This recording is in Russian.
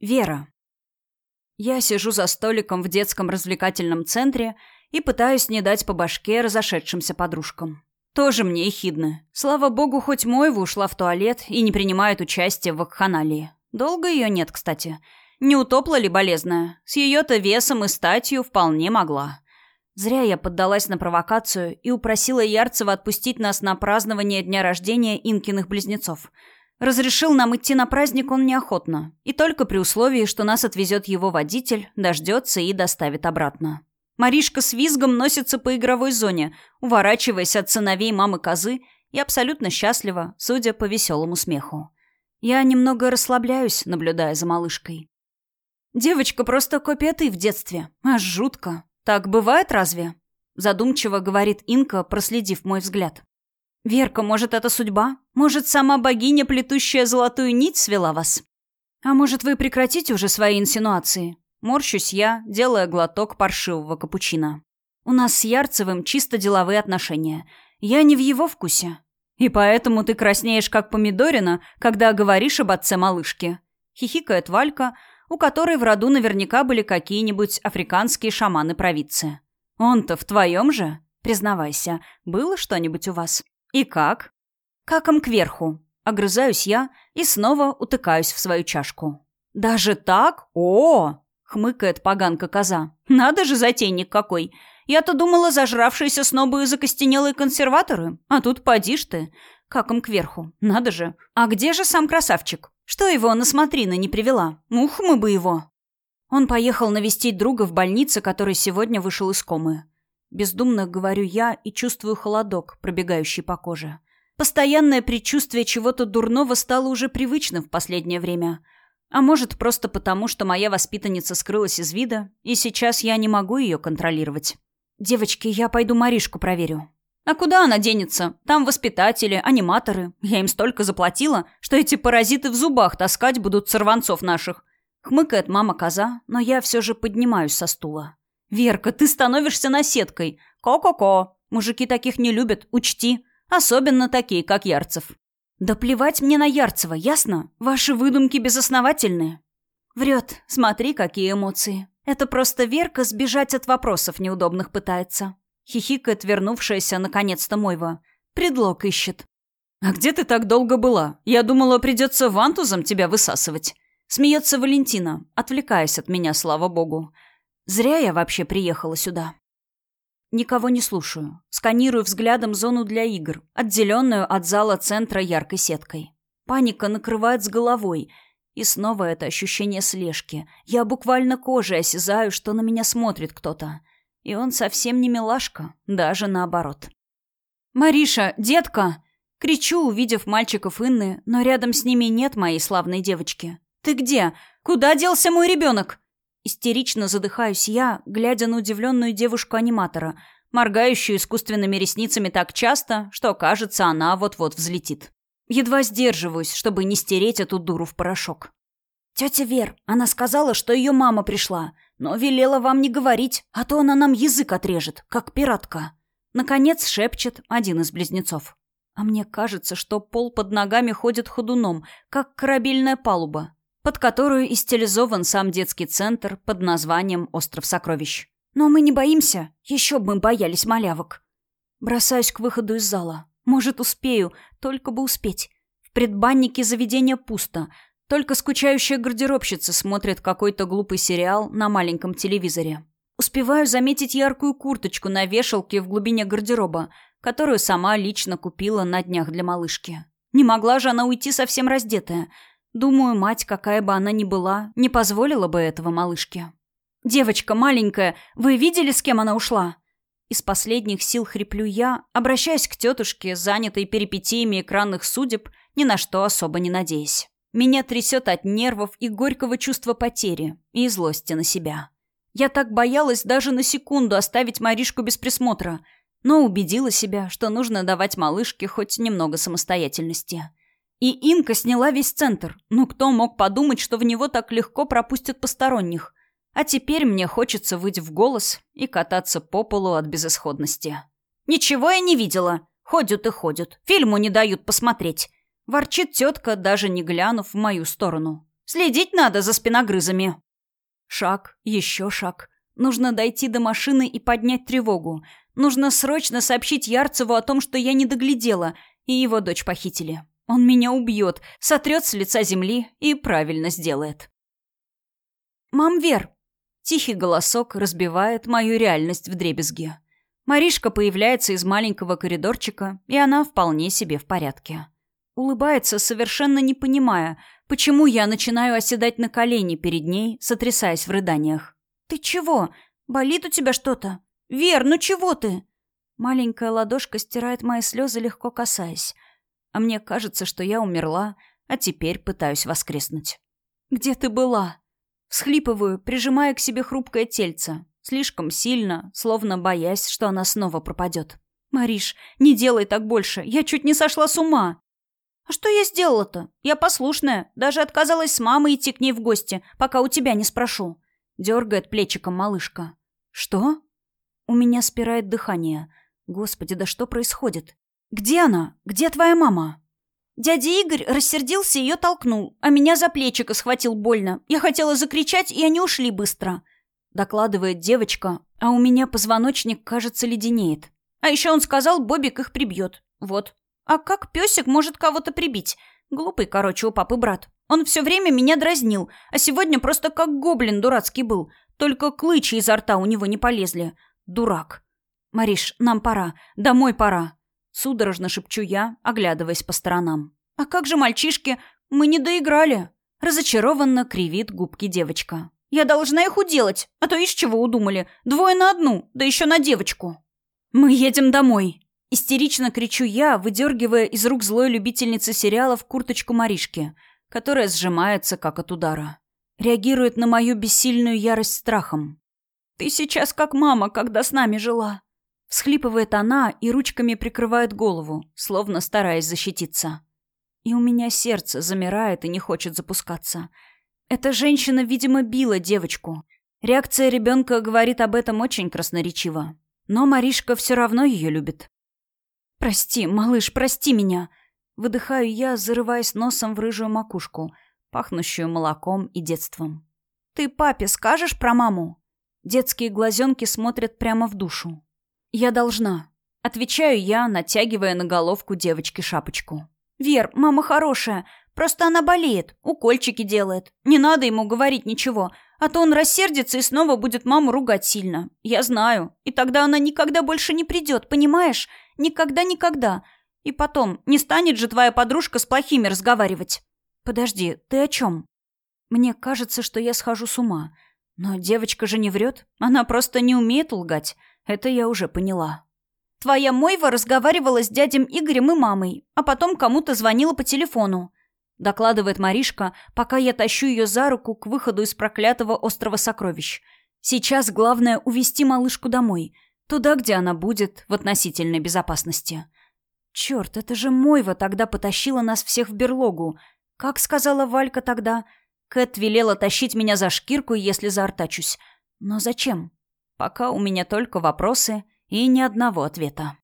Вера. Я сижу за столиком в детском развлекательном центре и пытаюсь не дать по башке разошедшимся подружкам. Тоже мне ехидны. Слава богу, хоть Мойва ушла в туалет и не принимает участие в вакханалии. Долго ее нет, кстати. Не утопла ли болезная? С ее-то весом и статью вполне могла. Зря я поддалась на провокацию и упросила Ярцева отпустить нас на празднование дня рождения Инкиных близнецов – Разрешил нам идти на праздник он неохотно, и только при условии, что нас отвезет его водитель, дождется и доставит обратно. Маришка с визгом носится по игровой зоне, уворачиваясь от сыновей мамы козы, и абсолютно счастлива, судя по веселому смеху. Я немного расслабляюсь, наблюдая за малышкой. Девочка просто копия ты в детстве. Аж жутко. Так бывает разве? Задумчиво говорит Инка, проследив мой взгляд. «Верка, может, это судьба? Может, сама богиня, плетущая золотую нить, свела вас? А может, вы прекратите уже свои инсинуации?» Морщусь я, делая глоток паршивого капучино. «У нас с Ярцевым чисто деловые отношения. Я не в его вкусе. И поэтому ты краснеешь, как помидорина, когда говоришь об отце малышки». Хихикает Валька, у которой в роду наверняка были какие-нибудь африканские шаманы-провидцы. «Он-то в твоем же? Признавайся, было что-нибудь у вас?» «И как?» «Каком кверху?» Огрызаюсь я и снова утыкаюсь в свою чашку. «Даже так? О!» — хмыкает поганка коза. «Надо же, затейник какой! Я-то думала, зажравшиеся снобы и закостенелые консерваторы. А тут поди ж ты. Каком кверху. Надо же. А где же сам красавчик? Что его на смотрины не привела? Ух, мы бы его!» Он поехал навестить друга в больнице, который сегодня вышел из комы. Бездумно говорю я и чувствую холодок, пробегающий по коже. Постоянное предчувствие чего-то дурного стало уже привычным в последнее время. А может, просто потому, что моя воспитанница скрылась из вида, и сейчас я не могу ее контролировать. «Девочки, я пойду Маришку проверю». «А куда она денется? Там воспитатели, аниматоры. Я им столько заплатила, что эти паразиты в зубах таскать будут сорванцов наших». Хмыкает мама-коза, но я все же поднимаюсь со стула. «Верка, ты становишься наседкой. Ко-ко-ко. Мужики таких не любят, учти. Особенно такие, как Ярцев». «Да плевать мне на Ярцева, ясно? Ваши выдумки безосновательные». «Врет. Смотри, какие эмоции. Это просто Верка сбежать от вопросов неудобных пытается». Хихикает вернувшаяся наконец-то Мойва. «Предлог ищет». «А где ты так долго была? Я думала, придется вантузом тебя высасывать». Смеется Валентина, отвлекаясь от меня, слава богу. Зря я вообще приехала сюда. Никого не слушаю. Сканирую взглядом зону для игр, отделенную от зала центра яркой сеткой. Паника накрывает с головой. И снова это ощущение слежки. Я буквально кожей осязаю, что на меня смотрит кто-то. И он совсем не милашка, даже наоборот. «Мариша, детка!» Кричу, увидев мальчиков Инны, но рядом с ними нет моей славной девочки. «Ты где? Куда делся мой ребенок?» Истерично задыхаюсь я, глядя на удивленную девушку-аниматора, моргающую искусственными ресницами так часто, что, кажется, она вот-вот взлетит. Едва сдерживаюсь, чтобы не стереть эту дуру в порошок. «Тетя Вер, она сказала, что ее мама пришла, но велела вам не говорить, а то она нам язык отрежет, как пиратка». Наконец шепчет один из близнецов. А мне кажется, что пол под ногами ходит ходуном, как корабельная палуба под которую и стилизован сам детский центр под названием «Остров сокровищ». Но мы не боимся, еще бы мы боялись малявок. Бросаюсь к выходу из зала. Может, успею, только бы успеть. В предбаннике заведения пусто, только скучающая гардеробщица смотрит какой-то глупый сериал на маленьком телевизоре. Успеваю заметить яркую курточку на вешалке в глубине гардероба, которую сама лично купила на днях для малышки. Не могла же она уйти совсем раздетая – Думаю, мать, какая бы она ни была, не позволила бы этого малышке. «Девочка маленькая, вы видели, с кем она ушла?» Из последних сил хриплю я, обращаясь к тетушке, занятой перипетиями экранных судеб, ни на что особо не надеясь. Меня трясет от нервов и горького чувства потери, и злости на себя. Я так боялась даже на секунду оставить Маришку без присмотра, но убедила себя, что нужно давать малышке хоть немного самостоятельности. И Инка сняла весь центр. Ну кто мог подумать, что в него так легко пропустят посторонних? А теперь мне хочется выйти в голос и кататься по полу от безысходности. «Ничего я не видела. Ходят и ходят. Фильму не дают посмотреть». Ворчит тетка, даже не глянув в мою сторону. Следить надо за спиногрызами. Шаг, еще шаг. Нужно дойти до машины и поднять тревогу. Нужно срочно сообщить Ярцеву о том, что я не доглядела, и его дочь похитили. Он меня убьет, сотрет с лица земли и правильно сделает. «Мам, Вер!» Тихий голосок разбивает мою реальность в дребезге. Маришка появляется из маленького коридорчика, и она вполне себе в порядке. Улыбается, совершенно не понимая, почему я начинаю оседать на колени перед ней, сотрясаясь в рыданиях. «Ты чего? Болит у тебя что-то? Вер, ну чего ты?» Маленькая ладошка стирает мои слезы, легко касаясь. А мне кажется, что я умерла, а теперь пытаюсь воскреснуть. «Где ты была?» Всхлипываю, прижимая к себе хрупкое тельце. Слишком сильно, словно боясь, что она снова пропадет. «Мариш, не делай так больше. Я чуть не сошла с ума». «А что я сделала-то? Я послушная. Даже отказалась с мамой идти к ней в гости, пока у тебя не спрошу». Дергает плечиком малышка. «Что?» У меня спирает дыхание. Господи, да что происходит? «Где она? Где твоя мама?» Дядя Игорь рассердился и ее толкнул, а меня за плечико схватил больно. Я хотела закричать, и они ушли быстро. Докладывает девочка, а у меня позвоночник, кажется, леденеет. А еще он сказал, Бобик их прибьет. Вот. А как песик может кого-то прибить? Глупый, короче, у папы брат. Он все время меня дразнил, а сегодня просто как гоблин дурацкий был. Только клычи изо рта у него не полезли. Дурак. Мариш, нам пора. Домой пора. Судорожно шепчу я, оглядываясь по сторонам. «А как же мальчишки? Мы не доиграли!» Разочарованно кривит губки девочка. «Я должна их уделать, а то из чего удумали? Двое на одну, да еще на девочку!» «Мы едем домой!» Истерично кричу я, выдергивая из рук злой любительницы сериалов курточку Маришки, которая сжимается, как от удара. Реагирует на мою бессильную ярость страхом. «Ты сейчас как мама, когда с нами жила!» Всхлипывает она и ручками прикрывает голову, словно стараясь защититься. И у меня сердце замирает и не хочет запускаться. Эта женщина, видимо, била девочку. Реакция ребенка говорит об этом очень красноречиво. Но Маришка все равно ее любит. «Прости, малыш, прости меня!» Выдыхаю я, зарываясь носом в рыжую макушку, пахнущую молоком и детством. «Ты папе скажешь про маму?» Детские глазенки смотрят прямо в душу. «Я должна». Отвечаю я, натягивая на головку девочки шапочку. «Вер, мама хорошая. Просто она болеет. Укольчики делает. Не надо ему говорить ничего. А то он рассердится и снова будет маму ругать сильно. Я знаю. И тогда она никогда больше не придет, понимаешь? Никогда-никогда. И потом, не станет же твоя подружка с плохими разговаривать. Подожди, ты о чем? Мне кажется, что я схожу с ума. Но девочка же не врет. Она просто не умеет лгать. Это я уже поняла. Твоя Мойва разговаривала с дядем Игорем и мамой, а потом кому-то звонила по телефону. Докладывает Маришка, пока я тащу ее за руку к выходу из проклятого острова сокровищ. Сейчас главное увести малышку домой. Туда, где она будет, в относительной безопасности. Черт, это же Мойва тогда потащила нас всех в берлогу. Как сказала Валька тогда? Кэт велела тащить меня за шкирку, если заортачусь. Но зачем? Пока у меня только вопросы и ни одного ответа.